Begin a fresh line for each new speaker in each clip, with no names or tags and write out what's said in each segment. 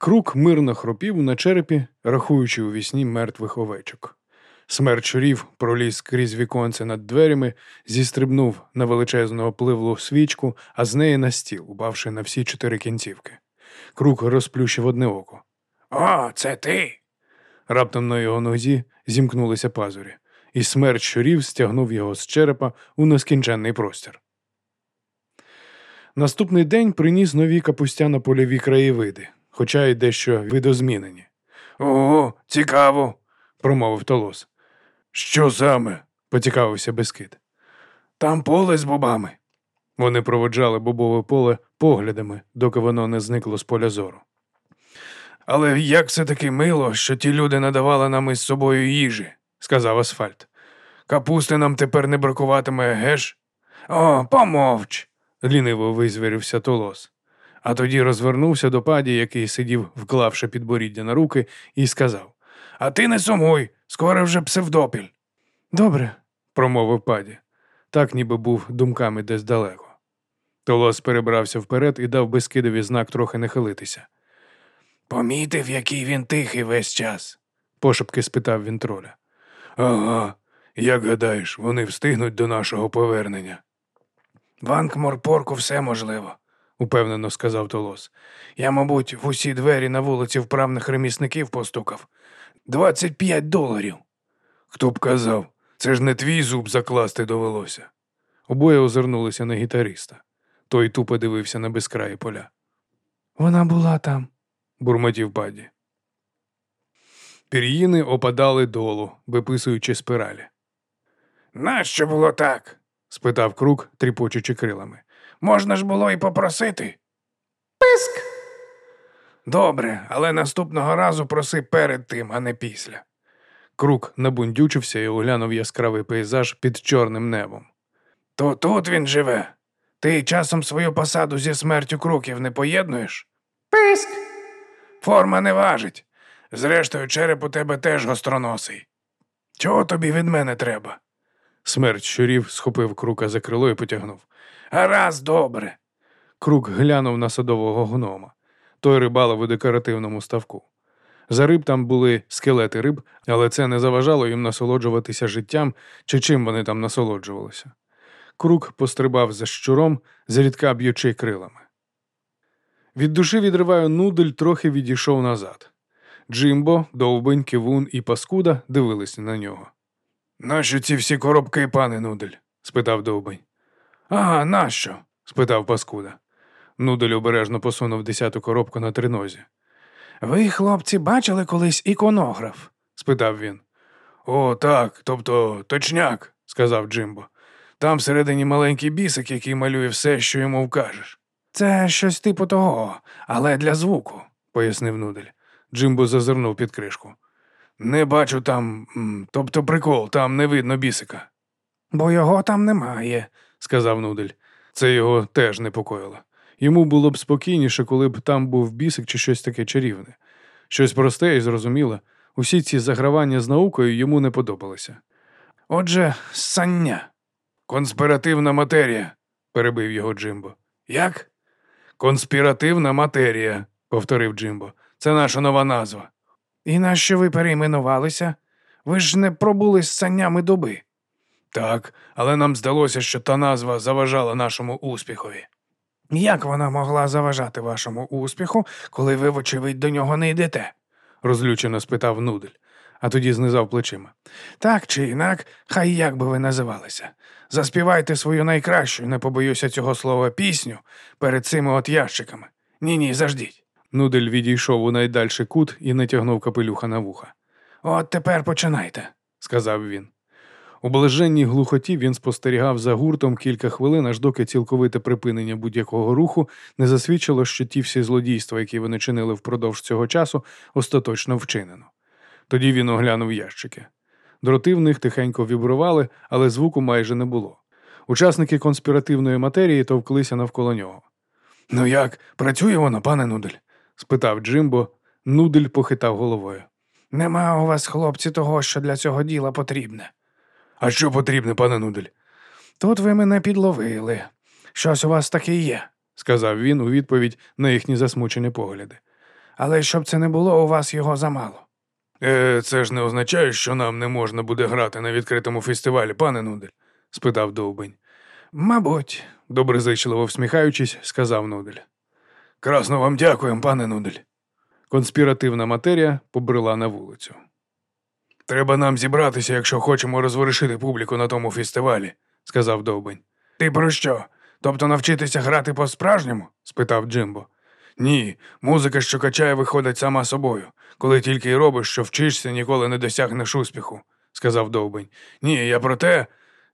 Крук мирно хропів на черепі, рахуючи у вісні мертвих овечок. Смерть щурів проліз крізь віконце над дверями, зістрибнув на величезну пливлу свічку, а з неї на стіл, упавши на всі чотири кінцівки. Крук розплющив одне око.
О, це ти.
Раптом на його нозі зімкнулися пазурі, і смерть щурів стягнув його з черепа у нескінченний простір. Наступний день приніс нові капустяно польові краєвиди, хоча й дещо видозмінені.
О, цікаво.
промовив Толос.
Що саме?
Поцікавився Бескид.
Там поле з бобами.
Вони проводжали бобове поле поглядами, доки воно не зникло з поля зору.
Але як все таки мило, що ті люди надавали нам із собою їжі,
сказав асфальт.
капусти нам тепер не бракуватиме, геш? О, помовч.
ліниво визвірився Толос. А тоді розвернувся до паді, який сидів, вклавши підборіддя на руки, і сказав
А ти не сумуй, скоро вже псевдопіль.
Добре, промовив паді. Так ніби був думками десь далеко. Толос перебрався вперед і дав Бескидові знак трохи не хилитися.
Помітив, який він тихий весь час.
Пошепки спитав він троля.
Ага, як гадаєш, вони встигнуть до нашого повернення. В Анкморпорку все можливо,
упевнено сказав Толос.
Я, мабуть, в усі двері на вулиці вправних ремісників постукав. Двадцять п'ять доларів. Хто б казав, це ж не твій зуб закласти довелося.
Обоє озирнулися на гітариста. Той тупо дивився на безкраї поля.
Вона була там,
бурмотів паді. Пір'їни опадали долу, виписуючи спиралі.
Нащо було так?
спитав крук, тріпочучи крилами.
Можна ж було і попросити. Писк. Добре, але наступного разу проси перед тим, а не після.
Крук набундючився і оглянув яскравий пейзаж під чорним небом.
То тут він живе. Ти часом свою посаду зі смертю круків не поєднуєш? Писк. Форма не важить. Зрештою, череп у тебе теж гостроносий. Чого тобі від мене треба?
Смерть щурів схопив крука за крило і потягнув.
Гаразд, добре.
Крук глянув на садового гнома. Той рибалив у декоративному ставку. За риб там були скелети риб, але це не заважало їм насолоджуватися життям чи чим вони там насолоджувалися. Крук пострибав за щуром, зрідка б'ючи крилами. Від душі відриваю нудель трохи відійшов назад. Джимбо, довбень, кивун і паскуда дивилися на нього.
Нащо ці всі коробки, пане Нудель?
спитав довбень.
Ага, нащо?
спитав паскуда. Нудель обережно посунув десяту коробку на тринозі.
Ви, хлопці, бачили колись іконограф?
спитав він.
О, так, тобто точняк, сказав Джимбо. Там всередині маленький бісик, який малює все, що йому вкажеш. Це щось типу того, але для звуку, пояснив Нудель.
Джимбо зазирнув під кришку.
Не бачу там, тобто прикол, там не видно бісика. Бо його там немає, сказав Нудель.
Це його теж непокоїло. Йому було б спокійніше, коли б там був бісик чи щось таке чарівне. Щось просте і зрозуміле. Усі ці загравання з наукою йому не подобалися.
Отже, ссання. Конспіративна матерія, перебив його Джимбо. Як? Конспіративна матерія, повторив Джимбо. Це наша нова назва. І нащо ви перейменувалися? Ви ж не пробули з саннями доби. Так, але нам здалося, що та назва заважала нашому успіхові. Як вона могла заважати вашому успіху, коли ви, вочевидь, до нього не йдете?
розлючено спитав Нудель, а тоді знизав плечима.
Так чи інак, хай як би ви називалися. Заспівайте свою найкращу, не побоюся цього слова, пісню перед цими от ящиками. Ні, ні, заждіть.
Нудель відійшов у найдальший кут і натягнув капелюха на вуха.
От тепер починайте,
сказав він. У блаженній глухоті він спостерігав за гуртом кілька хвилин, аж доки цілковите припинення будь-якого руху не засвідчило, що ті всі злодійства, які вони чинили впродовж цього часу, остаточно вчинено. Тоді він оглянув ящики. Дроти в них тихенько вібрували, але звуку майже не було. Учасники конспіративної матерії товклися навколо нього.
Ну як, працює воно, пане Нудель?
Спитав Джимбо. Нудель похитав головою.
Нема у вас, хлопці, того, що для цього діла потрібне. А що потрібне, пане Нудель? Тут ви мене підловили. Щось у вас таке є,
сказав він у відповідь на їхні засмучені погляди.
Але щоб це не було, у вас його замало.
Е, це ж не означає, що нам не можна буде грати на відкритому фестивалі, пане Нудель? спитав Довбень.
Мабуть,
Доброзичливо всміхаючись, сказав Нудель.
Красно вам дякуємо, пане Нудель.
Конспіративна матерія побрела на вулицю.
Треба нам зібратися, якщо хочемо розворушити публіку на тому фестивалі,
сказав Довбень.
Ти про що? Тобто навчитися грати по-справжньому?
спитав Джимбо.
Ні, музика, що качає, виходить сама собою. Коли тільки й робиш, що вчишся, ніколи не досягнеш успіху, сказав Довбень. Ні, я про те,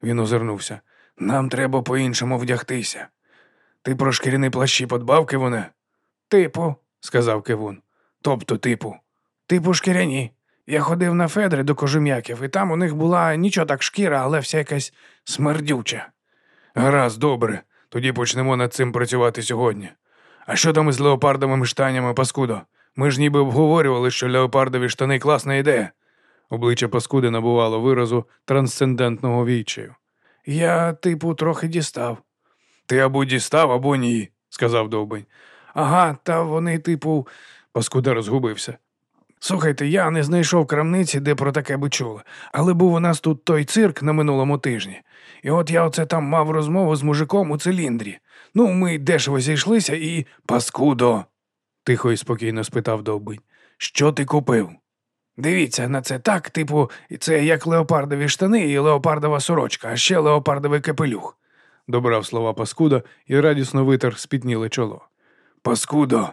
він озирнувся. Нам треба по-іншому вдягтися. Ти про шкіряні плащі подбав, Кивуне?
типу,
сказав Кивун.
Тобто, типу.
типу шкіряні. Я ходив на Федри до кожум'яків, і там у них була нічого так шкіра, але вся якась смердюча.
Гаразд, добре. Тоді почнемо над цим працювати сьогодні. А що там із леопардовими штанями, паскудо? Ми ж ніби обговорювали, що леопардові штани класна ідея.
Обличчя Паскуди набувало виразу трансцендентного вічаю.
Я, типу, трохи дістав.
Ти або дістав, або ні,
сказав Довбень.
Ага, та вони, типу,
Паскуда розгубився.
слухайте, я не знайшов крамниці, де про таке би чули, але був у нас тут той цирк на минулому тижні. І от я оце там мав розмову з мужиком у циліндрі. Ну, ми дешево зійшлися і.
Паскудо,
Тихо і спокійно спитав Довбень.
що ти купив?
Дивіться на це так, типу, це як леопардові штани і леопардова сорочка, а ще леопардовий капелюх.
Добрав слова Паскуда і радісно витер спітніле чоло.
Паскудо,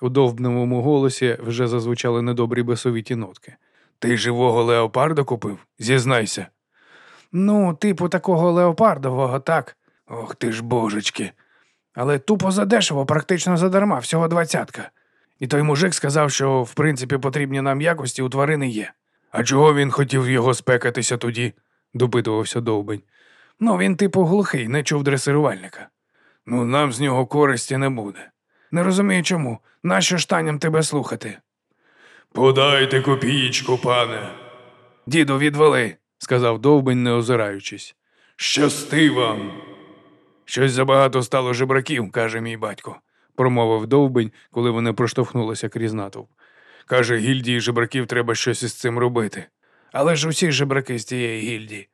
У довбневому голосі вже зазвучали недобрі бесовіті нотки.
ти живого леопарда купив? Зізнайся.
Ну, типу такого леопардового, так.
Ох ти ж божечки.
Але тупо задешево, практично задарма, всього двадцятка. І той мужик сказав, що в принципі потрібні нам якості у тварини є.
А чого він хотів його спекатися тоді?
допитувався Довбень.
Ну, він, типу, глухий, не чув дресирувальника.
Ну, нам з нього користі не буде.
Не розумію чому. Нащо штаням тебе слухати?
Подайте копійку, пане.
Діду, відвали.
сказав Довбень, не озираючись.
Щасти вам. Щось забагато стало жебраків, каже мій батько.
Промовив Довбень, коли вони проштовхнулися крізь натовп.
Каже, гільдії жебраків треба щось із цим робити.
Але ж усі жебраки з тієї гільдії.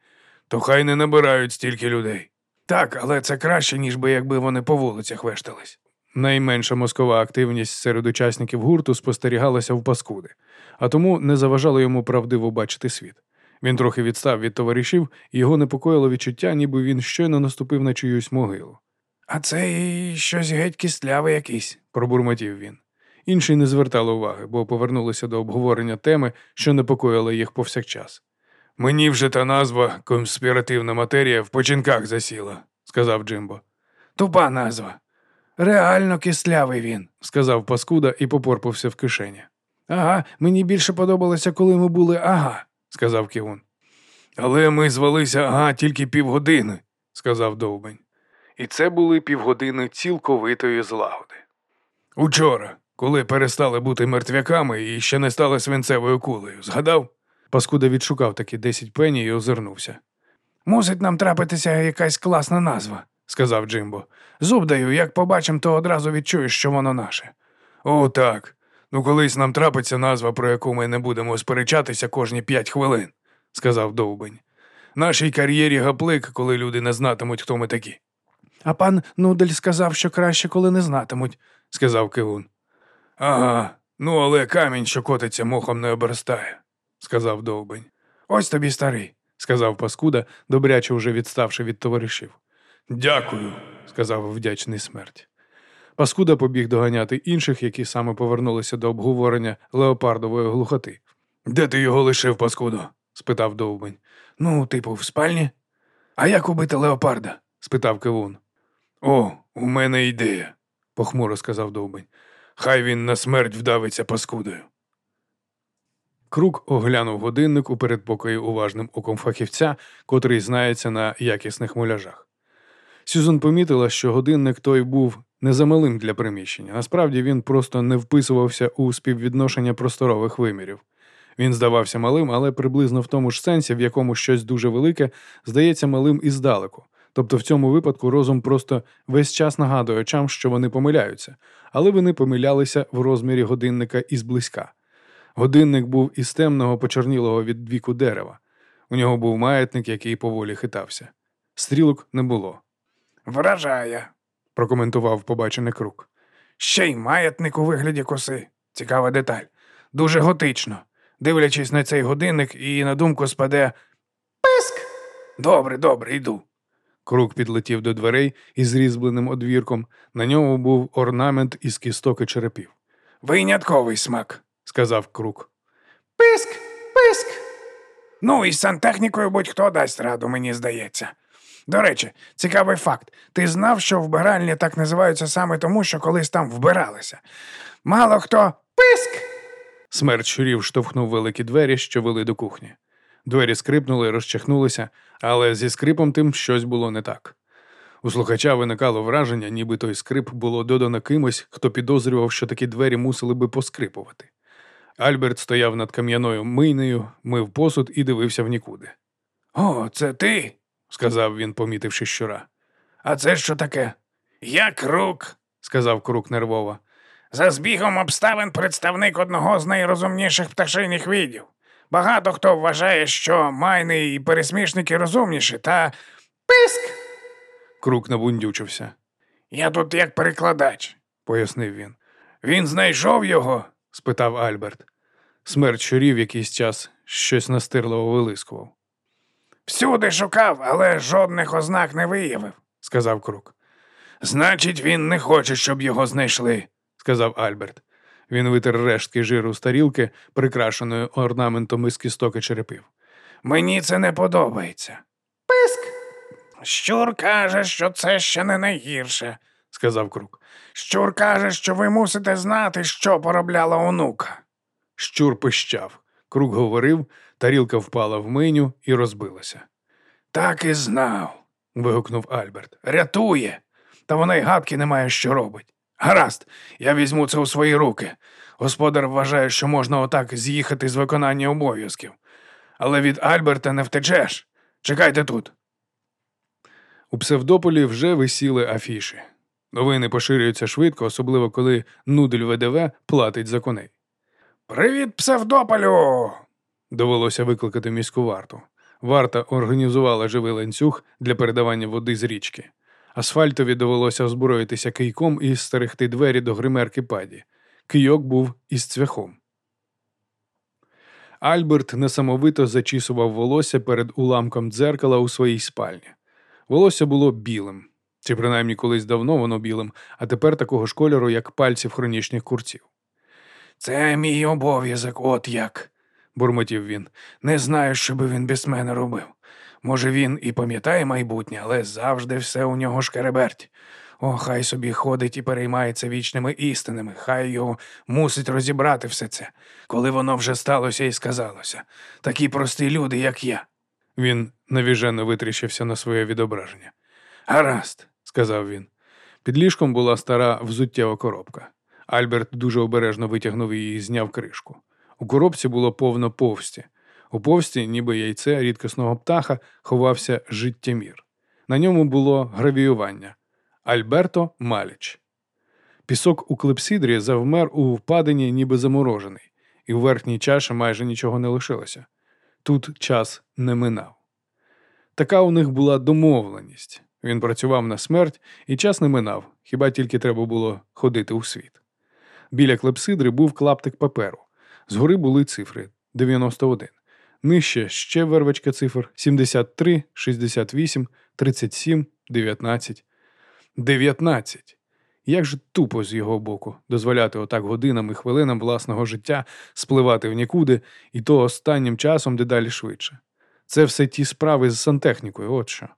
То хай не набирають стільки людей.
Так, але це краще, ніж би якби вони по вулицях вештались.
Найменша мозкова активність серед учасників гурту спостерігалася в Паскуди, а тому не заважало йому правдиво бачити світ. Він трохи відстав від товаришів, і його непокоїло відчуття, ніби він щойно наступив на чиюсь могилу.
А це щось геть кістляве якийсь.
Пробурмотів він. Інші не звертали уваги, бо повернулися до обговорення теми, що непокоїла їх повсякчас.
Мені вже та назва конспіративна матерія в починках засіла, сказав Джимбо.
Тупа назва. Реально кислявий він.
Сказав Паскуда і попорпався в кишені.
Ага, мені більше подобалося, коли ми були ага,
Сказав Ківун.
Але ми звалися ага тільки півгодини.
Сказав Довбень. І це були півгодини цілковитої злагоди.
Учора, коли перестали бути мертвяками і ще не стали свинцевою кулею, згадав?
Паскуда відшукав таки десять пені і озирнувся.
Мусить нам трапитися якась класна назва,
Сказав Джимбо.
Зуб даю, як побачим, то одразу відчуєш, що воно наше.
О, так. Ну колись нам трапиться назва, про яку ми не будемо сперечатися кожні п'ять хвилин,
Сказав Довбень.
Нашій кар'єрі гаплик, коли люди не знатимуть, хто ми такі.
А пан Нудель сказав, що краще, коли не знатимуть.
Сказав Кивун.
Ага, ну але камінь, що котиться, мохом не оберстає,
Сказав Довбень.
Ось тобі старий.
Сказав Паскуда, добряче вже відставши від товаришів.
Дякую.
Сказав вдячний смерть. Паскуда побіг доганяти інших, які саме повернулися до обговорення леопардової глухоти.
Де ти його лишив, паскудо?
спитав Довбень.
Ну, типу, в спальні. А як убити леопарда?
спитав Кивун.
О, у мене ідея.
Похмуро сказав Довбень.
Хай він на смерть вдавиться паскудою.
Крук оглянув годинник у передпокої уважним оком фахівця, котрий знається на якісних муляжах. Сюзан помітила, що годинник той був не замалим для приміщення. Насправді він просто не вписувався у співвідношення просторових вимірів. Він здавався малим, але приблизно в тому ж сенсі, в якому щось дуже велике здається малим і здалеку, Тобто в цьому випадку розум просто весь час нагадує очам, що вони помиляються, але вони помилялися в розмірі годинника із близька. Годинник був із темного почорнілого від віку дерева. У нього був маятник, який поволі хитався. Стрілок не було,
Вражає.
прокоментував побачений круг.
Ще й маятник у вигляді коси. Цікава деталь. Дуже готично. Дивлячись на цей годинник, і на думку спаде Писк. Добре, добре, йду.
Круг підлетів до дверей із різьбленим одвірком. На ньому був орнамент із кісток і черепів,
Винятковий смак.
Сказав круг.
Писк, писк. Ну, із сантехнікою будь-хто дасть раду, мені здається. До речі, цікавий факт. Ти знав, що вбиральні так називаються саме тому, що колись там вбиралися. Мало хто писк.
Смерть щурів штовхнув великі двері, що вели до кухні. Двері скрипнули, розчахнулися, але зі скрипом тим щось було не так. У слухача виникало враження, ніби той скрип було додано кимось, хто підозрював, що такі двері мусили би поскрипувати. Альберт стояв над кам'яною мийнею, мив посуд і дивився в нікуди.
О, це ти.
Сказав він, помітивши щура.
А це що таке? Я крук.
Сказав крук нервово.
За збігом обставин представник одного з найрозумніших пташиних видів. Багато хто вважає, що майни і пересмішники розумніші, та писк.
Крук набундючився,
Я тут як перекладач.
пояснив він.
Він знайшов його.
Спитав Альберт. Смерть щурів якийсь час щось настирливо вилискував,
Всюди шукав, але жодних ознак не виявив.
сказав крук.
Значить, він не хоче, щоб його знайшли.
сказав Альберт. Він витер рештки жиру з тарілки, прикрашеної орнаментом із кісток і черепів.
Мені це не подобається. Писк. Щур каже, що це ще не найгірше.
Сказав крук.
Щур каже, що ви мусите знати, що поробляла онука.
Щур пищав. Крук говорив, тарілка впала в миню і розбилася.
Так і знав.
Вигукнув Альберт.
Рятує. Та вона й гадки не має, що робить. Гаразд, я візьму це у свої руки. Господар вважає, що можна отак з'їхати з виконання обов'язків. Але від Альберта не втечеш. Чекайте тут.
У псевдополі вже висіли афіші. Новини поширюються швидко, особливо коли нудель ВДВ платить за коней.
Привіт, псевдополю!
Довелося викликати міську варту. Варта організувала живий ланцюг для передавання води з річки. Асфальтові довелося озброїтися кийком і стерегти двері до гримерки паді. Кийок був із цвяхом. Альберт несамовито зачісував волосся перед уламком дзеркала у своїй спальні. Волосся було білим, чи принаймні колись давно воно білим, а тепер такого ж кольору, як пальці в хронічних курців.
Це мій обов'язок, от як.
бурмотів він.
Не знаю, що би він без мене робив. Може, він і пам'ятає майбутнє, але завжди все у нього шкереберть. О, хай собі ходить і переймається вічними істинами, хай його мусить розібрати все це, коли воно вже сталося і сказалося. Такі прості люди, як я.
Він навіжено витріщився на своє відображення.
Гаразд.
Сказав він. Під ліжком була стара взуттєва коробка. Альберт дуже обережно витягнув її і зняв кришку. У коробці було повно повсті. У повсті, ніби яйце рідкісного птаха, ховався життємір. На ньому було гравіювання Альберто Маліч. Пісок у клепсидрі завмер у впадині, ніби заморожений, і в верхній чаші майже нічого не лишилося. Тут час не минав. Така у них була домовленість. Він працював на смерть, і час не минав, хіба тільки треба було ходити у світ. Біля клепсидри був клаптик паперу. Згори були цифри 91. Нижче ще вервочка цифр 73, 68, 37, 19. 19. Як же тупо з його боку дозволяти отак годинам і хвилинам власного життя спливати в нікуди, і то останнім часом дедалі швидше. Це все ті справи з сантехнікою, от що.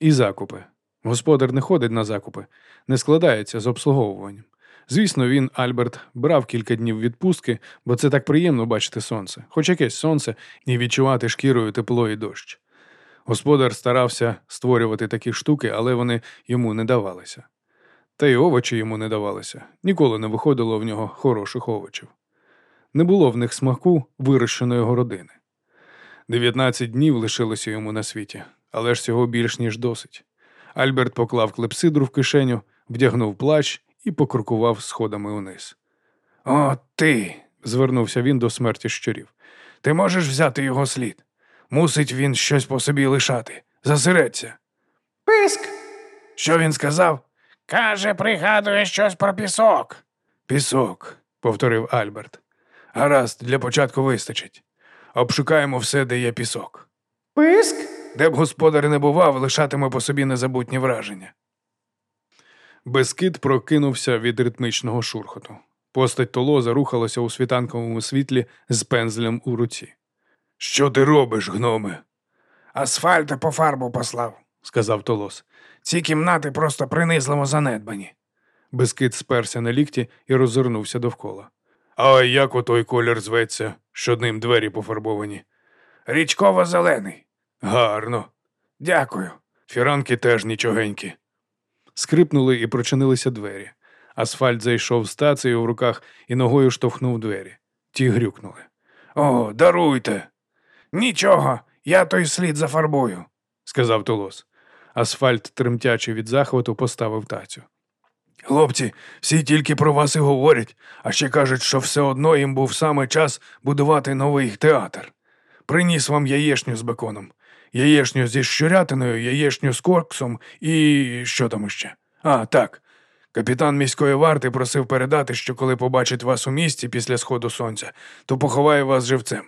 І закупи. Господар не ходить на закупи, не складається з обслуговуванням. Звісно, він, Альберт, брав кілька днів відпустки, бо це так приємно бачити сонце, хоч якесь сонце, і відчувати шкірою тепло і дощ. Господар старався створювати такі штуки, але вони йому не давалися. Та й овочі йому не давалися, ніколи не виходило в нього хороших овочів. Не було в них смаку вирощеної городини. Дев'ятнадцять днів лишилося йому на світі, але ж цього більш ніж досить. Альберт поклав клепсидру в кишеню, вдягнув плащ і покрукував сходами униз.
О, ти.
Звернувся він до смерті щурів.
Ти можеш взяти його слід? Мусить він щось по собі лишати. Засередься.
Писк.
Що він сказав?
Каже, пригадує щось про пісок.
Пісок, повторив Альберт. Гаразд, для початку вистачить. Обшукаємо все, де є пісок.
Писк.
Де б господар не бував, лишатиме по собі незабутні враження.
Бескид прокинувся від ритмічного шурхоту. Постать толоза рухалася у світанковому світлі з пензлем у руці.
Що ти робиш, гноме?
Асфальта по фарбу послав.
сказав толос.
Ці кімнати просто принизливо занедбані.
Бескид сперся на лікті і розвернувся довкола.
А як отой колір зветься, що ним двері пофарбовані?
Річково-зелений.
Гарно.
Дякую.
Фіранки теж нічогенькі.
Скрипнули і прочинилися двері. Асфальт зайшов з тацею в руках і ногою штовхнув двері. Ті грюкнули.
О, даруйте. Нічого, я той слід зафарбую.
сказав Толос. Асфальт, тремтячи від захвату, поставив тацю.
Хлопці, всі тільки про вас і говорять, а ще кажуть, що все одно їм був саме час будувати новий театр. Приніс вам яєшню з беконом, яєшню зі щурятиною, яєшню з коксом і що там іще? А, так. Капітан міської варти просив передати, що коли побачить вас у місті після сходу сонця, то поховає вас живцем.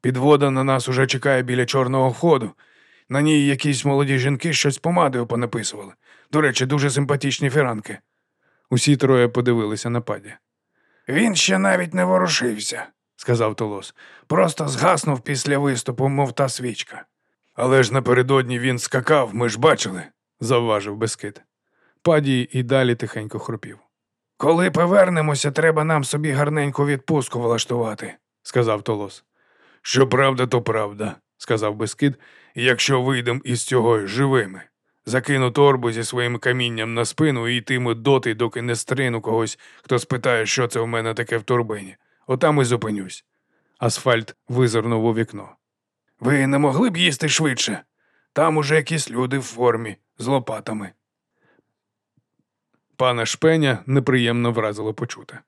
Підвода на нас уже чекає біля чорного входу. На ній якісь молоді жінки щось помадою понаписували. До речі, дуже симпатичні фіранки.
Усі троє подивилися на паді.
Він ще навіть не ворушився, сказав Толос. Просто згаснув після виступу, мов та свічка.
Але ж напередодні він скакав, ми ж бачили.
завважив Бескид. Падій і далі тихенько хропів.
Коли повернемося, треба нам собі гарненьку відпустку влаштувати.
сказав Толос.
Що правда, то правда,
сказав Бескид.
якщо вийдемо із цього живими. Закину торбу зі своїм камінням на спину і йтиму доти, доки не стрину когось, хто спитає, що це в мене таке в торбині. Отам і зупинюсь.
Асфальт визирнув у вікно.
Ви не могли б їсти швидше? Там уже якісь люди в формі з лопатами.
Пана Шпеня неприємно вразило почуте.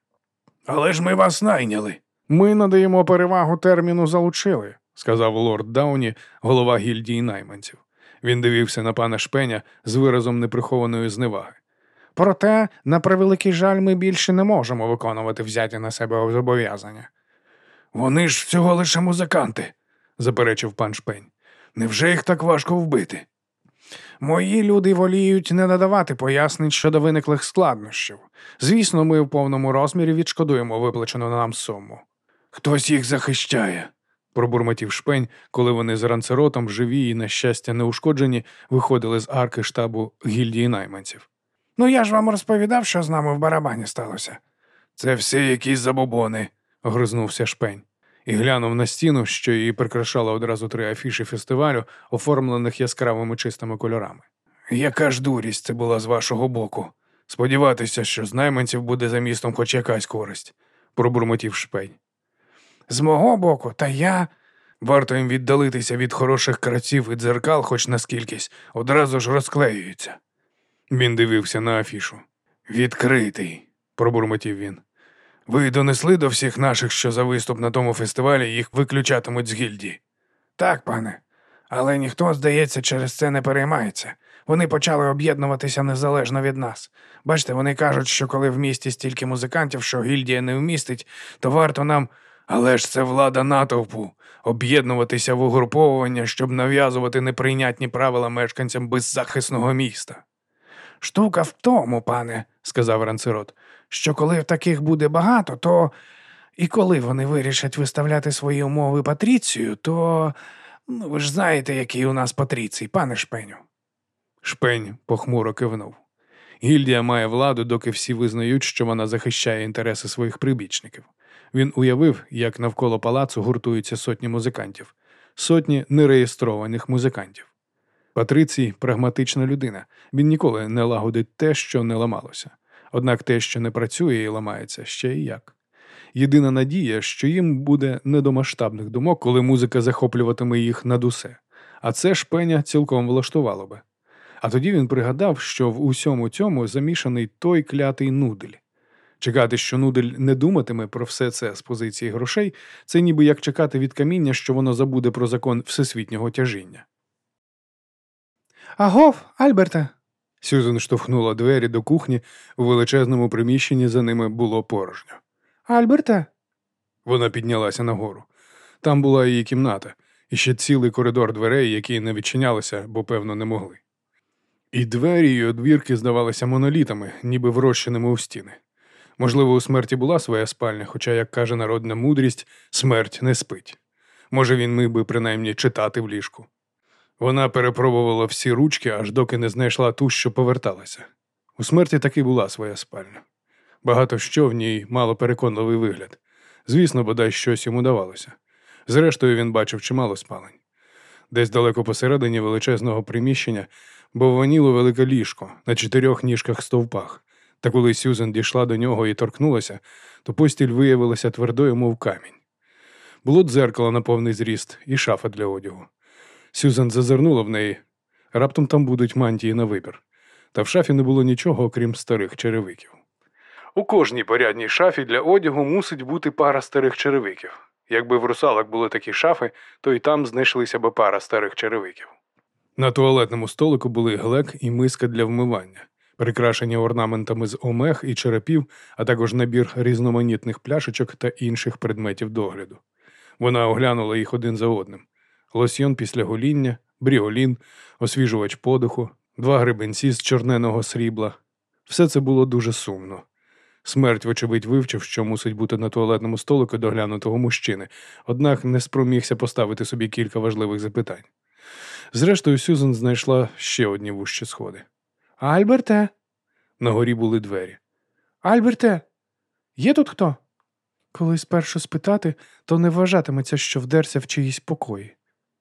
Але ж ми вас найняли.
Ми надаємо перевагу терміну залучили, сказав лорд Дауні, голова гільдії найманців. Він дивився на пана Шпеня з виразом неприхованої зневаги. Проте, на превеликий жаль, ми більше не можемо виконувати взяті на себе зобов'язання,
Вони ж всього лише музиканти.
Заперечив пан Шпень.
Невже їх так важко вбити?
Мої люди воліють не надавати пояснень щодо виниклих складнощів. Звісно, ми в повному розмірі відшкодуємо виплачену нам суму.
Хтось їх захищає.
пробурмотів шпень, коли вони з ранцеротом, живі і, на щастя, неушкоджені, виходили з арки штабу гільдії найманців.
Ну я ж вам розповідав, що з нами в барабані сталося. Це всі якісь забобони.
огризнувся шпень і глянув на стіну, що її прикрашало одразу три афіші фестивалю, оформлених яскравими чистими кольорами.
Яка ж дурість це була з вашого боку? Сподіватися, що з найманців буде за містом хоч якась користь,
пробурмотів шпень.
З мого боку, та я. Варто їм віддалитися від хороших краців і дзеркал, хоч наскількись, одразу ж розклеюються.
Він дивився на афішу.
Відкритий,
Пробурмотів він.
Ви донесли до всіх наших, що за виступ на тому фестивалі їх виключатимуть з гільдії? Так, пане. Але ніхто, здається, через це не переймається. Вони почали об'єднуватися незалежно від нас. Бачите, вони кажуть, що коли в місті стільки музикантів, що гільдія не вмістить, то варто нам. Але ж це влада натовпу об'єднуватися в угруповування, щоб нав'язувати неприйнятні правила мешканцям беззахисного міста. Штука в тому, пане, сказав ранцерот, що коли таких буде багато, то і коли вони вирішать виставляти свої умови Патріцію, то ну, ви ж знаєте, який у нас Патріцій, пане Шпеню.
Шпень похмуро кивнув. Гільдія має владу, доки всі визнають, що вона захищає інтереси своїх прибічників. Він уявив, як навколо палацу гуртуються сотні музикантів, сотні нереєстрованих музикантів. Патрицій прагматична людина. Він ніколи не лагодить те, що не ламалося. Однак те, що не працює і ламається, ще і як. Єдина надія, що їм буде не до масштабних думок, коли музика захоплюватиме їх над усе. А це шпеня цілком влаштувало би. А тоді він пригадав, що в усьому цьому замішаний той клятий нудель. Чекати, що нудель не думатиме про все це з позиції грошей, це ніби як чекати від каміння, що воно забуде про закон всесвітнього тяжіння.
Агов, Альберте.
Сюзен штовхнула двері до кухні, у величезному приміщенні за ними було порожньо.
Альберте.
Вона піднялася нагору. Там була її кімната, і ще цілий коридор дверей, які не відчинялися, бо, певно, не могли. І двері й одвірки здавалися монолітами, ніби врощеними у стіни. Можливо, у смерті була своя спальня, хоча, як каже народна мудрість, смерть не спить. Може, він міг би принаймні читати в ліжку. Вона перепробувала всі ручки, аж доки не знайшла ту, що поверталася. У смерті таки була своя спальня. Багато що в ній мало переконливий вигляд. Звісно, бодай щось йому давалося. Зрештою, він бачив чимало спалень. Десь далеко посередині величезного приміщення бовваніло велике ліжко на чотирьох ніжках стовпах. Та коли Сюзен дійшла до нього і торкнулася, то постіль виявилася твердою, мов камінь. Було дзеркало на повний зріст і шафа для одягу. Сюзан зазирнула в неї. Раптом там будуть мантії на вибір. Та в шафі не було нічого, окрім старих черевиків. У кожній порядній шафі для одягу мусить бути пара старих черевиків. Якби в русалок були такі шафи, то й там знайшлися б пара старих черевиків. На туалетному столику були глек і миска для вмивання, прикрашені орнаментами з омех і черепів, а також набір різноманітних пляшечок та інших предметів догляду. Вона оглянула їх один за одним: лосьйон після гоління, бріолін, освіжувач подиху, два гребенці з чорненого срібла. Все це було дуже сумно. Смерть, вочевидь, вивчив, що мусить бути на туалетному столику доглянутого мужчини, однак не спромігся поставити собі кілька важливих запитань. Зрештою, Сюзан знайшла ще одні вущі сходи.
Альберте.
На горі були двері.
Альберте. Є тут хто? Коли спершу спитати, то не вважатиметься, що вдерся в чиїсь покої.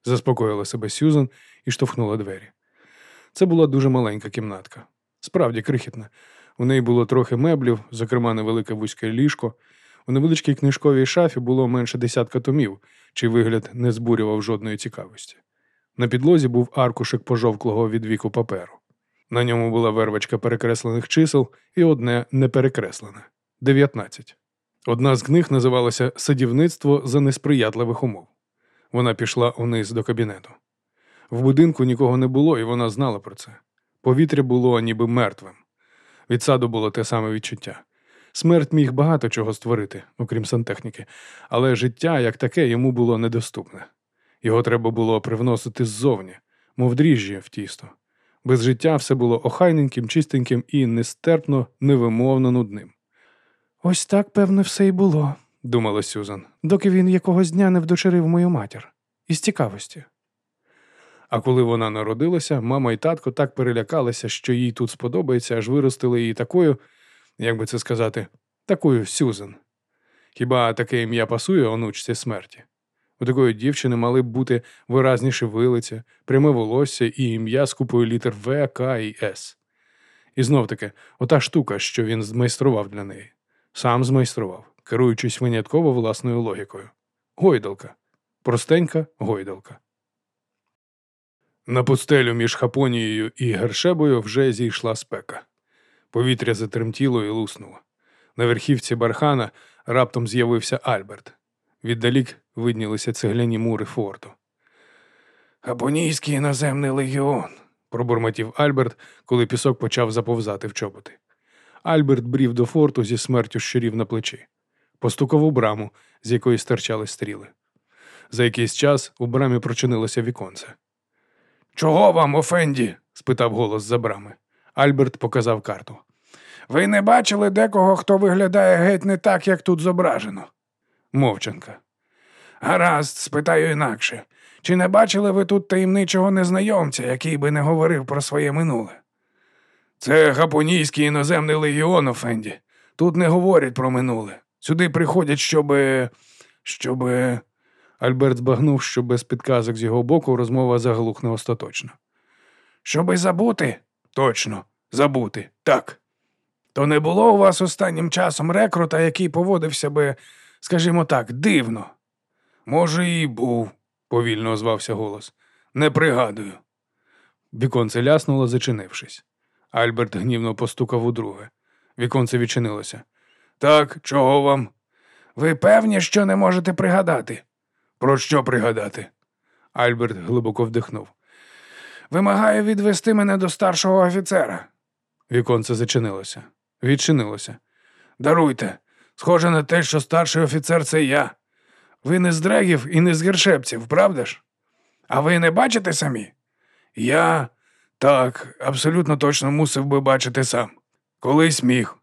Заспокоїла себе Сюзан і штовхнула двері. Це була дуже маленька кімнатка. Справді крихітна. У неї було трохи меблів, зокрема невелике вузьке ліжко. У невеличкій книжковій шафі було менше десятка томів, чий вигляд не збурював жодної цікавості. На підлозі був аркушик пожовклого від віку паперу. На ньому була вервочка перекреслених чисел і одне неперекреслене 19. Одна з книг називалася Садівництво за несприятливих умов. Вона пішла униз до кабінету. В будинку нікого не було, і вона знала про це. Повітря було ніби мертвим. Від саду було те саме відчуття. Смерть міг багато чого створити, окрім сантехніки, але життя як таке йому було недоступне. Його треба було привносити ззовні, мов дріжджі в тісто. Без життя все було охайненьким, чистеньким і нестерпно, невимовно нудним.
Ось так, певне, все і було,
думала Сюзан.
доки він якогось дня не вдочерив мою матір. Із цікавості.
А коли вона народилася, мама і татко так перелякалися, що їй тут сподобається, аж виростили її такою, як би це сказати, такою Сюзан. Хіба таке ім'я пасує онучці смерті? У такої дівчини мали б бути виразніші вилиці, пряме волосся і ім'я з купою літер В, К і С. І знов таки, ота штука, що він змайстрував для неї. Сам змайстрував, керуючись винятково власною логікою. Гойдалка. Простенька гойдалка. На пустелю між Хапонією і Гершебою вже зійшла спека. Повітря затремтіло і луснуло. На верхівці бархана раптом з'явився Альберт. Віддалік виднілися цегляні мури форту.
Габонійський іноземний легіон.
пробурмотів Альберт, коли пісок почав заповзати в чоботи. Альберт брів до форту зі смертю щурів на плечі, постукав у браму, з якої стирчали стріли. За якийсь час у брамі прочинилося віконце.
Чого вам, Офенді?
спитав голос за брами. Альберт показав карту.
Ви не бачили декого, хто виглядає геть не так, як тут зображено?
Мовчанка.
Гаразд, спитаю інакше. Чи не бачили ви тут таємничого незнайомця, який би не говорив про своє минуле? Це гапонійський іноземний легіон, Офенді. Тут не говорять про минуле. Сюди приходять, щоби. щоби.
Альберт збагнув, що без підказок з його боку розмова заглухне остаточно.
Щоби забути? Точно, забути. Так. То не було у вас останнім часом рекрута, який поводився би, скажімо так, дивно. Може, і був, повільно озвався голос. Не пригадую.
Віконце ляснуло, зачинившись. Альберт гнівно постукав удруге. Віконце відчинилося.
Так, чого вам?
Ви певні, що не можете пригадати?
Про що пригадати?
Альберт глибоко вдихнув.
Вимагаю відвести мене до старшого офіцера.
Віконце зачинилося. Відчинилося.
Даруйте. Схоже на те, що старший офіцер це я. Ви не з дрегів і не з гершепців, правда ж?
А ви не бачите самі?
Я так, абсолютно точно мусив би бачити сам. Колись міг.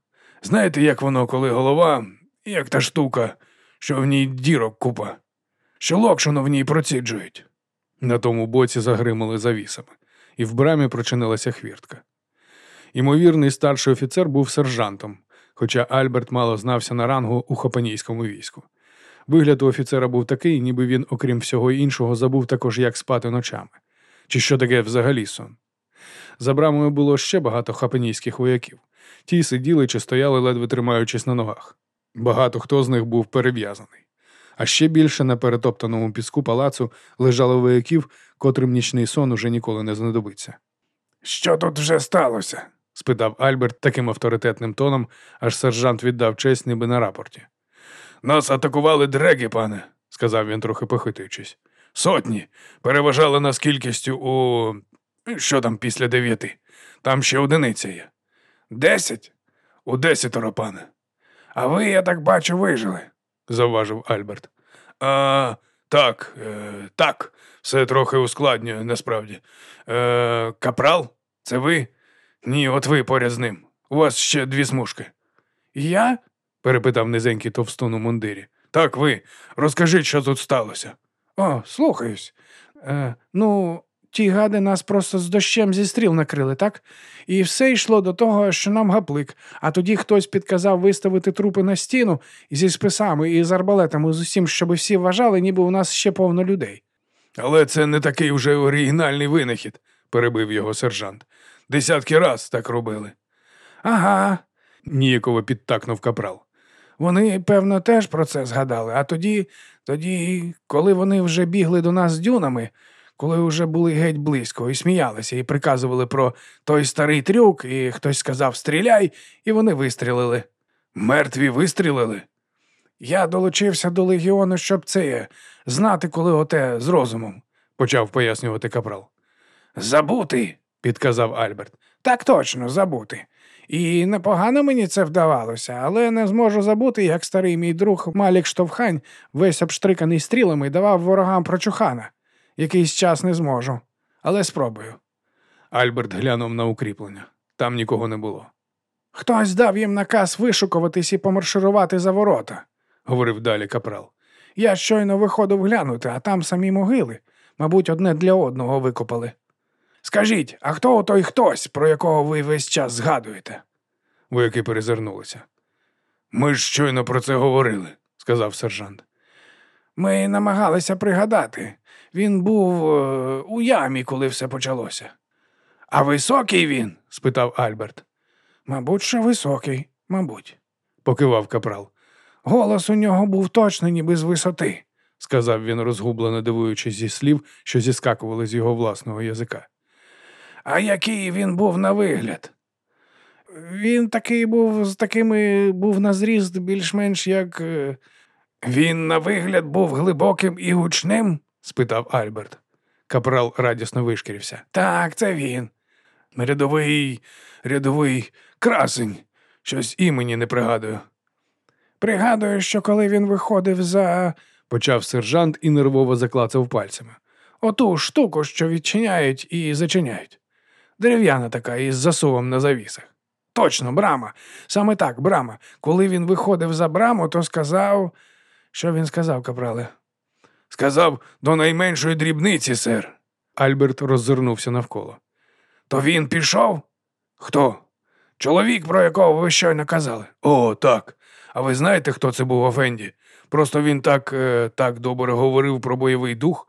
Знаєте, як воно, коли голова, як та штука, що в ній дірок купа, що локшину в ній проціджують.
На тому боці загримали завісами, і в брамі прочинилася хвіртка. Імовірний старший офіцер був сержантом, хоча Альберт мало знався на рангу у хапанійському війську. Вигляд у офіцера був такий, ніби він, окрім всього іншого, забув також, як спати ночами. Чи що таке взагалі сон? За брамою було ще багато хапанійських вояків. Ті сиділи чи стояли, ледве тримаючись на ногах. Багато хто з них був перев'язаний. А ще більше на перетоптаному піску палацу лежало вояків, котрим нічний сон уже ніколи не знадобиться.
Що тут вже сталося?
спитав Альберт таким авторитетним тоном, аж сержант віддав честь ніби на рапорті.
Нас атакували дреги, пане,
сказав він, трохи похитуючись.
Сотні. Переважали нас кількістю у. що там після дев'яти. Там ще одиниця є.
Десять?
У десятеро, пане.
А ви, я так бачу, вижили.
завважив Альберт.
А, так, е, так, все трохи ускладнює, насправді. Е, Капрал, це ви? Ні, от ви поряд з ним. У вас ще дві смужки.
Я?
перепитав низенький товстун у мундирі.
Так, ви. Розкажіть, що тут сталося.
О, слухаюсь. Е, ну, ті гади нас просто з дощем зі стріл накрили, так? І все йшло до того, що нам гаплик, а тоді хтось підказав виставити трупи на стіну зі списами і з арбалетами з усім, щоб всі вважали, ніби у нас ще повно людей.
Але це не такий уже оригінальний винахід, перебив його сержант. Десятки раз так робили.
Ага,
Ніяково підтакнув капрал.
Вони, певно, теж про це згадали. А тоді, тоді, коли вони вже бігли до нас з дюнами, коли вже були геть близько і сміялися, і приказували про той старий трюк, і хтось сказав стріляй, і вони вистрілили.
Мертві вистрілили.
Я долучився до легіону, щоб це знати, коли оте з розумом.
почав пояснювати капрал.
Забути,
Підказав Альберт.
так точно, забути. І непогано мені це вдавалося, але не зможу забути, як старий мій друг Малік Штовхань, весь обштриканий стрілами, давав ворогам прочухана. Якийсь час не зможу, але спробую.
Альберт глянув на укріплення. Там нікого не було.
Хтось дав їм наказ вишукуватись і помарширувати за ворота.
Говорив далі капрал.
Я щойно виходив глянути, а там самі могили. Мабуть, одне для одного викопали. Скажіть, а хто той хтось, про якого ви весь час згадуєте?
Вояки перезирнулися,
Ми ж щойно про це говорили.
сказав сержант.
Ми намагалися пригадати. Він був е, у ямі, коли все почалося.
А високий він?
спитав Альберт.
Мабуть, що високий, мабуть.
Покивав капрал.
Голос у нього був точно, ніби з висоти.
сказав він, розгублено дивуючись зі слів, що зіскакували з його власного язика.
А який він був на вигляд? Він такий був з такими був на зріст більш-менш як. е,
Він на вигляд був глибоким і гучним?
Спитав Альберт. Капрал радісно вишкірився.
Так, це він.
Рядовий, рядовий красень. Щось імені не пригадую.
Пригадую, що коли він виходив за
Почав сержант і нервово заклацав пальцями.
оту штуку, що відчиняють і зачиняють. Дерев'яна така із засувом на завісах. Точно, брама. Саме так, брама. Коли він виходив за браму, то сказав. Що він сказав, капрале?
Сказав до найменшої дрібниці, сер.
Альберт роззирнувся навколо.
То він пішов?
Хто? Чоловік, про якого ви щойно казали.
О, так. А ви знаєте, хто це був Офенді? Просто він так, е, так добре говорив про бойовий дух.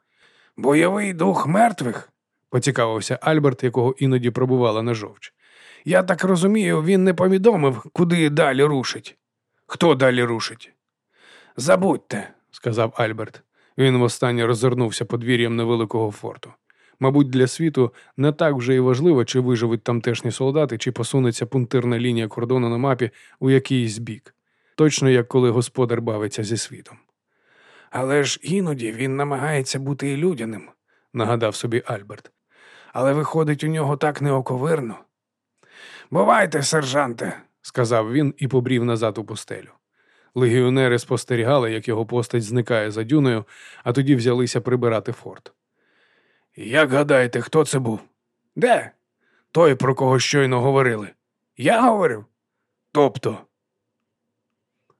Бойовий дух мертвих?
Поцікавився Альберт, якого іноді пробувала на жовч.
Я так розумію, він не повідомив, куди далі рушить.
Хто далі рушить?
Забудьте.
сказав Альберт. Він востаннє роззирнувся подвір'ям невеликого форту. Мабуть, для світу не так вже і важливо, чи виживуть тамтешні солдати, чи посунеться пунктирна лінія кордону на мапі у якийсь бік. Точно як коли господар бавиться зі світом.
Але ж іноді він намагається бути і людяним,
Нагадав собі Альберт.
але виходить у нього так неоковирно. Бувайте, сержанте,
сказав він і побрів назад у пустелю. Легіонери спостерігали, як його постать зникає за дюною, а тоді взялися прибирати форт.
Як гадаєте, хто це був? Де? Той, про кого щойно говорили. Я говорив? Тобто,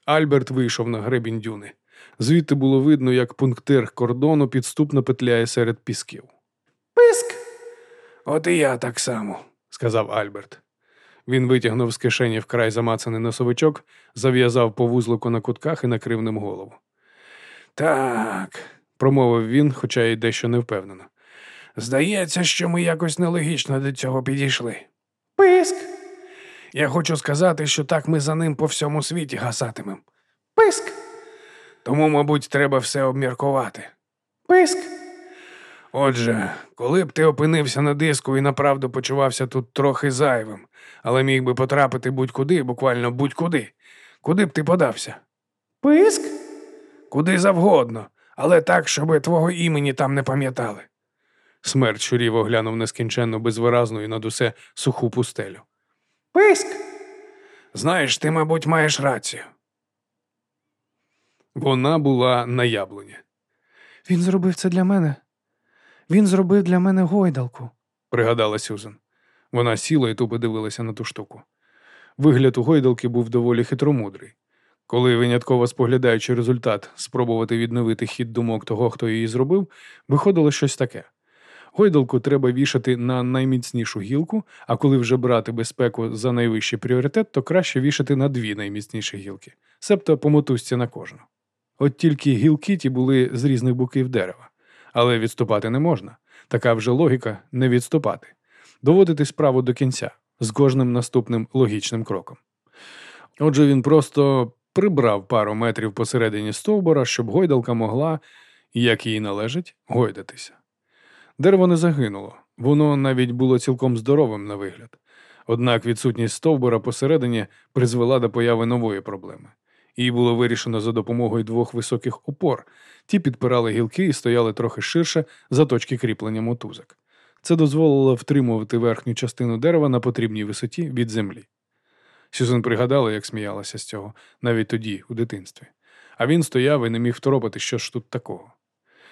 Альберт вийшов на гребінь дюни. Звідти було видно, як пунктир кордону підступно петляє серед пісків,
писк. От і я так само.
сказав Альберт. Він витягнув з кишені вкрай замацаний носовичок, зав'язав по вузлику на кутках і накрив ним голову.
Так,
Промовив він, хоча й дещо невпевнено.
здається, що ми якось нелогічно до цього підійшли. Писк. Я хочу сказати, що так ми за ним по всьому світі гасатимем. Писк. Тому, мабуть, треба все обміркувати. Писк. Отже, коли б ти опинився на диску і направду почувався тут трохи зайвим, але міг би потрапити будь-куди, буквально будь-куди, куди б ти подався? Писк? Куди завгодно, але так, щоб твого імені там не пам'ятали.
Смерть щурів оглянув нескінченно безвиразну і над усе суху пустелю.
Писк. Знаєш, ти, мабуть, маєш рацію.
Вона була на яблуні.
Він зробив це для мене. Він зробив для мене гойдалку.
пригадала Сюзан. Вона сіла і тупо дивилася на ту штуку. Вигляд у гойдалки був доволі хитромудрий. Коли, винятково споглядаючи результат, спробувати відновити хід думок того, хто її зробив, виходило щось таке. Гойдалку треба вішати на найміцнішу гілку, а коли вже брати безпеку за найвищий пріоритет, то краще вішати на дві найміцніші гілки, себто по мотузці на кожну. От тільки гілки ті були з різних боків дерева, але відступати не можна. Така вже логіка не відступати, доводити справу до кінця з кожним наступним логічним кроком. Отже, він просто прибрав пару метрів посередині стовбура, щоб гойдалка могла, як їй належить, гойдатися. Дерево не загинуло, воно навіть було цілком здоровим на вигляд. Однак відсутність стовбура посередині призвела до появи нової проблеми. Її було вирішено за допомогою двох високих опор. Ті підпирали гілки і стояли трохи ширше за точки кріплення мотузок. Це дозволило втримувати верхню частину дерева на потрібній висоті від землі. Сюзан пригадала, як сміялася з цього, навіть тоді, у дитинстві. А він стояв і не міг второпати, що ж тут такого.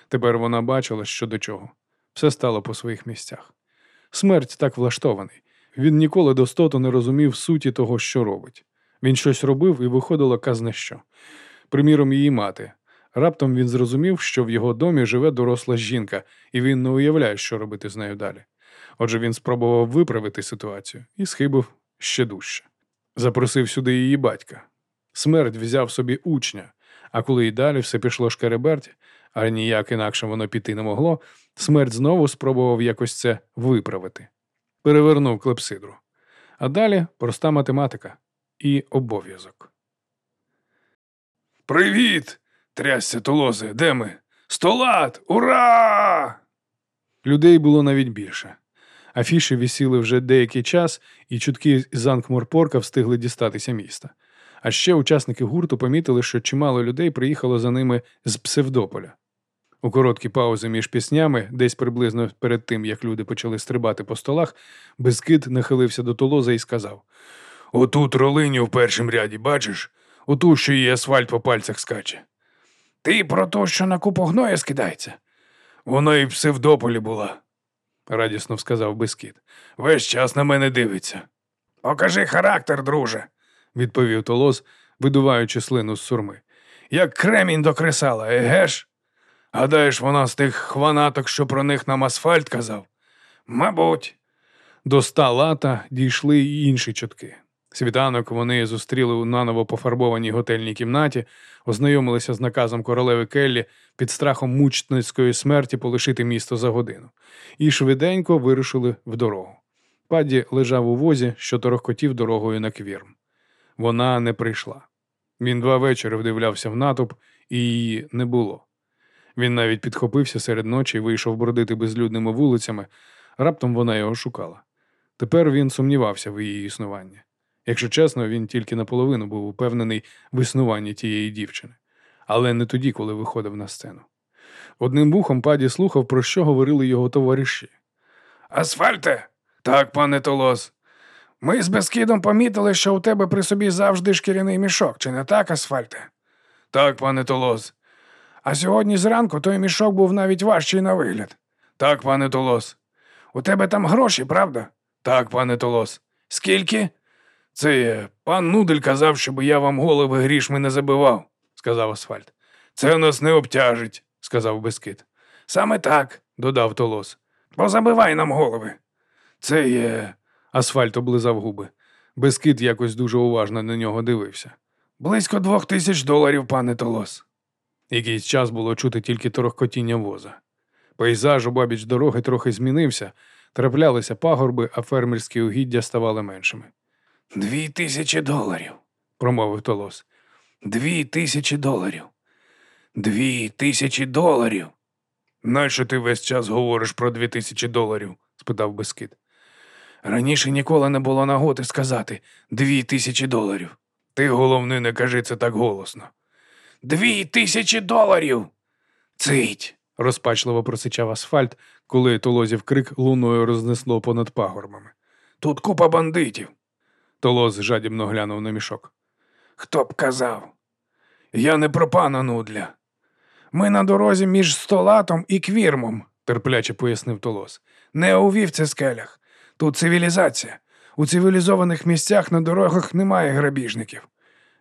Тепер вона бачила, що до чого. Все стало по своїх місцях. Смерть так влаштований. Він ніколи достоту не розумів суті того, що робить. Він щось робив і виходило казне що. Приміром, її мати. Раптом він зрозумів, що в його домі живе доросла жінка, і він не уявляє, що робити з нею далі. Отже, він спробував виправити ситуацію і схибив ще дужче. Запросив сюди її батька. Смерть взяв собі учня, а коли й далі все пішло шкереберть, а ніяк інакше воно піти не могло, смерть знову спробував якось це виправити. Перевернув клепсидру. А далі проста математика і обов'язок.
Привіт! Трясся толози, де ми? Столат! Ура!
Людей було навіть більше. Афіші висіли вже деякий час, і чутки з Анкморпорка встигли дістатися міста. А ще учасники гурту помітили, що чимало людей приїхало за ними з Псевдополя. У короткі паузи між піснями, десь приблизно перед тим, як люди почали стрибати по столах, Безкид нахилився до толоза і сказав:
Отут ролиню в першому ряді, бачиш? Оту, що її асфальт по пальцях скаче. Ти про те, що на купу гноя скидається? Вона і в Севдополі була,
радісно сказав Безкид.
весь час на мене дивиться. Покажи характер, друже,
відповів Толоз, видуваючи слину з сурми.
як кремінь до кресала, еге ж? Гадаєш, вона з тих хванаток, що про них нам асфальт казав? Мабуть,
До ста лата дійшли й інші чутки. Світанок вони зустріли у наново пофарбованій готельній кімнаті, ознайомилися з наказом королеви Келлі під страхом мучницької смерті полишити місто за годину, і швиденько вирушили в дорогу. Падді лежав у возі, що торохкотів дорогою на квірм. Вона не прийшла. Він два вечори вдивлявся в натовп, і її не було. Він навіть підхопився серед ночі і вийшов бродити безлюдними вулицями. Раптом вона його шукала. Тепер він сумнівався в її існуванні. Якщо чесно, він тільки наполовину був упевнений в існуванні тієї дівчини, але не тоді, коли виходив на сцену. Одним вухом паді слухав, про що говорили його товариші.
Асфальте? Так, пане Толос. Ми з Бескідом помітили, що у тебе при собі завжди шкіряний мішок, чи не так, асфальте? Так, пане Толос. А сьогодні зранку той мішок був навіть важчий на вигляд. Так, пане Толос. У тебе там гроші, правда? Так, пане Толос. Скільки? Це є. Пан Нудель казав, щоб я вам голови грішми не забивав, сказав Асфальт. Це нас не обтяжить, сказав Бескид. Саме так, додав Толос. Позабивай нам голови. Це є.
Асфальт облизав губи. Бескид якось дуже уважно на нього дивився.
Близько двох тисяч доларів, пане Толос.
Якийсь час було чути тільки торохкотіння воза. Пейзаж обабіч дороги трохи змінився, траплялися пагорби, а фермерські угіддя ставали меншими,
Дві тисячі доларів.
промовив Толос.
Дві тисячі доларів. Дві тисячі доларів. Нащо ти весь час говориш про дві тисячі доларів?
спитав Бескид.
Раніше ніколи не було нагоди сказати дві тисячі доларів. Ти, головне, не кажи це так голосно. Дві тисячі доларів. Цить.
розпачливо просичав асфальт, коли Толозів крик луною рознесло понад пагорбами.
Тут купа бандитів.
Толоз жадібно глянув на мішок.
Хто б казав? Я не про пана Нудля. Ми на дорозі між столатом і квірмом,
терпляче пояснив Толоз.
не у вівці скелях. Тут цивілізація. У цивілізованих місцях на дорогах немає грабіжників.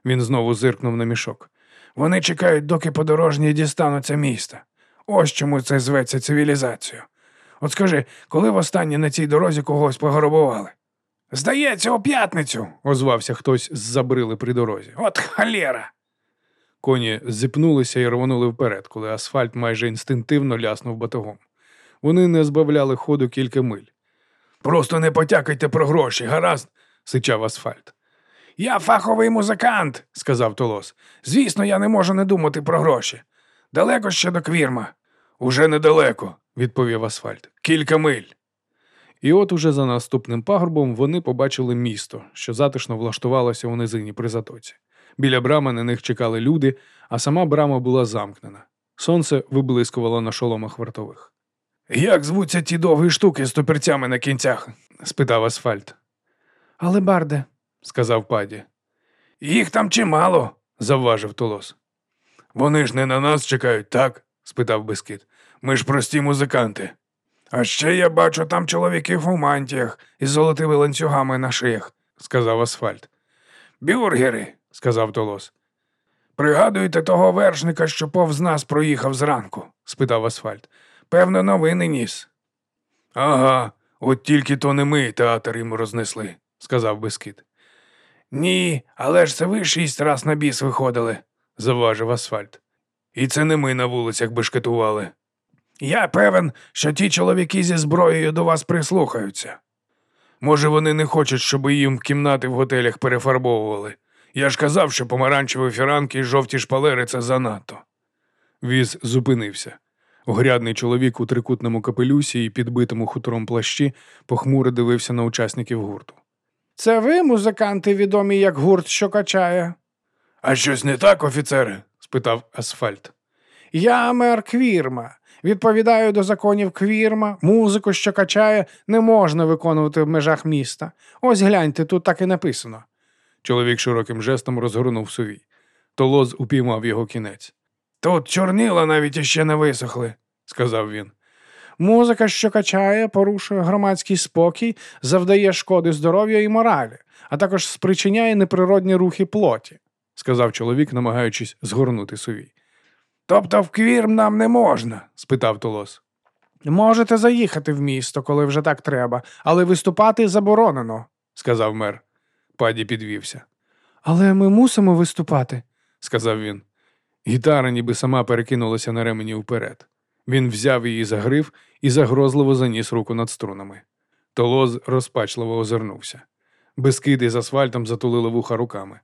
Він знову зиркнув на мішок.
Вони чекають, доки подорожні дістануться міста. Ось чому це зветься цивілізацією. От скажи, коли востаннє на цій дорозі когось пограбували? Здається, у п'ятницю,
Озвався хтось з забрили при дорозі.
от халєра.
Коні зіпнулися і рвонули вперед, коли асфальт майже інстинктивно ляснув батогом. Вони не збавляли ходу кілька миль.
Просто не потякайте про гроші, гаразд?
Сичав асфальт.
Я фаховий музикант, сказав Толос. Звісно, я не можу не думати про гроші. Далеко ще до квірма. Уже недалеко, відповів асфальт. Кілька миль.
І от уже за наступним пагорбом вони побачили місто, що затишно влаштувалося у низині при затоці. Біля брами на них чекали люди, а сама брама була замкнена. Сонце виблискувало на шоломах вартових.
Як звуться ті довгі штуки з топірцями на кінцях?
Спитав асфальт,
Але барде,
сказав паді.
Їх там чимало,
Завважив Толос.
Вони ж не на нас чекають, так?
спитав Бескид.
Ми ж прості музиканти. А ще я бачу там чоловіків у мантіях із золотими ланцюгами на шиях,
сказав асфальт.
бюргери.
Сказав Толос.
Пригадуєте того вершника, що повз нас проїхав зранку?
Спитав асфальт.
Певно, новини ніс.
Ага, от тільки то не ми театр йому рознесли, сказав Бескид.
Ні, але ж це ви шість раз на біс виходили.
Заважив асфальт. І це не ми на вулицях бешкетували.
Я певен, що ті чоловіки зі зброєю до вас прислухаються.
Може, вони не хочуть, щоб їм кімнати в готелях перефарбовували. Я ж казав, що помаранчеві фіранки і жовті шпалери це занадто. Віз зупинився. Огрядний чоловік у трикутному капелюсі і підбитому хутором плащі похмуро дивився на учасників гурту.
це ви, музиканти, відомі як гурт, що качає?
А щось не так, офіцери?
спитав асфальт.
Я мер Квірма. Відповідаю до законів Квірма. Музику, що качає, не можна виконувати в межах міста. Ось гляньте, тут так і написано.
Чоловік широким жестом розгорнув сувій. Толоз упіймав його кінець,
Тут чорнила навіть іще не висохли.
сказав він.
Музика, що качає, порушує громадський спокій, завдає шкоди здоров'ю і моралі, а також спричиняє неприродні рухи плоті.
сказав чоловік, намагаючись згорнути сувій.
Тобто в квірм нам не можна.
Спитав Толос.
Можете заїхати в місто, коли вже так треба, але виступати заборонено.
сказав мер. Паді підвівся,
Але ми мусимо виступати.
сказав він. Гітара ніби сама перекинулася на ремені вперед. Він взяв її за гриф і загрозливо заніс руку над струнами. Толоз розпачливо озирнувся. Безкиди з асфальтом затулили вуха руками.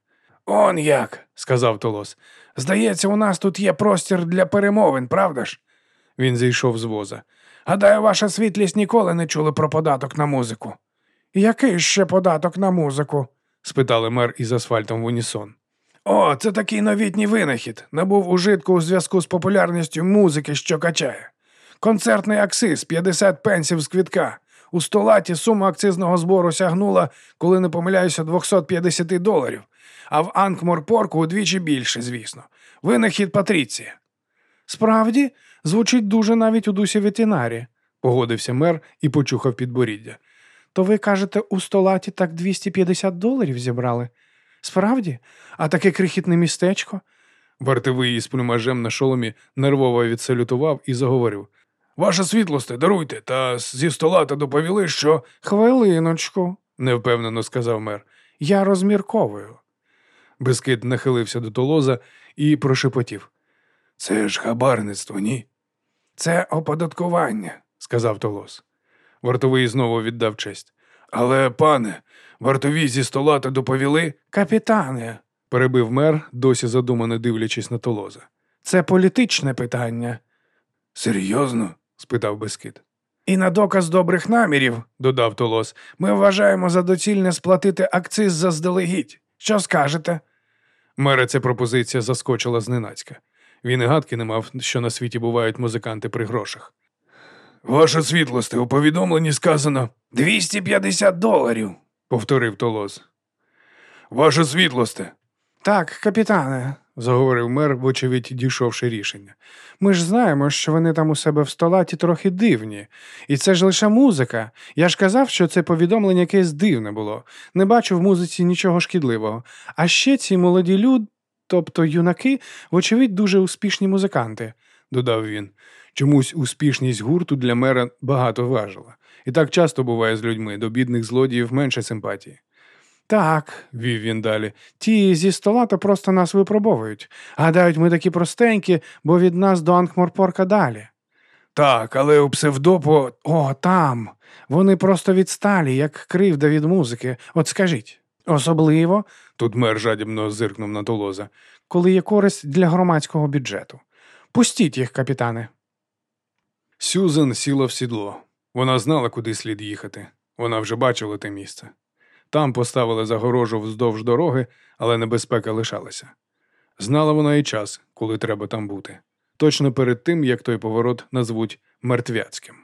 Он як.
сказав Толос.
Здається, у нас тут є простір для перемовин, правда ж?
Він зійшов з воза.
Гадаю, ваша світлість ніколи не чули про податок на музику. Який ще податок на музику?
спитали мер із асфальтом в унісон.
О, це такий новітній винахід. Набув ужитку у зв'язку з популярністю музики, що качає. Концертний акциз 50 пенсів з квітка. У столаті сума акцизного збору сягнула, коли не помиляюся, 250 доларів, а в Анкморпорку удвічі більше, звісно. Винахід Патріція.
Справді, звучить дуже навіть у дусі ветеринарі.
Погодився мер і почухав підборіддя.
То ви кажете, у столаті так 250 доларів зібрали? Справді? А таке крихітне містечко?
Вартовий із плюмажем на шоломі нервово відсалютував і заговорив.
Ваша світлосте, даруйте, та зі стола та доповіли, що
Хвилиночку,
невпевнено сказав мер.
я розмірковую.
Бескид нахилився до толоза і прошепотів.
це ж хабарництво, ні? Це оподаткування.
сказав Толос. Вартовий знову віддав честь.
Але, пане, вартові зі стола та доповіли,
Капітане,
Перебив мер, досі задумано дивлячись на Толоза.
це політичне питання.
серйозно?
спитав Бескид.
І на доказ добрих намірів
Додав Толос.
ми вважаємо за доцільне сплатити акциз заздалегідь. Що скажете?
Мера ця пропозиція заскочила зненацька. Він і гадки не мав, що на світі бувають музиканти при грошах.
Ваша світлосте, у повідомленні сказано 250 доларів.
Повторив Толоз.
Ваша світлосте.
Так, капітане,
Заговорив мер, вочевидь, дійшовши рішення.
ми ж знаємо, що вони там у себе в столаті трохи дивні. І це ж лише музика. Я ж казав, що це повідомлення якесь дивне було. Не бачу в музиці нічого шкідливого. А ще ці молоді люди, тобто юнаки, вочевидь, дуже успішні музиканти.
додав він. Чомусь успішність гурту для мера багато важила. І так часто буває з людьми, до бідних злодіїв менше симпатії.
Так,
Вів він далі.
ті зі стола то просто нас випробовують. Гадають, ми такі простенькі, бо від нас до Анкморпорка далі.
Так, але у псевдопо
О, там. Вони просто відсталі, як кривда від музики. От скажіть. Особливо,
Тут мер жадібно зиркнув на Толоза.
коли є користь для громадського бюджету. Пустіть їх, капітане.
Сюзан сіла в сідло. Вона знала, куди слід їхати. Вона вже бачила те місце. Там поставили загорожу вздовж дороги, але небезпека лишалася. Знала вона і час, коли треба там бути. Точно перед тим, як той поворот назвуть мертвяцьким.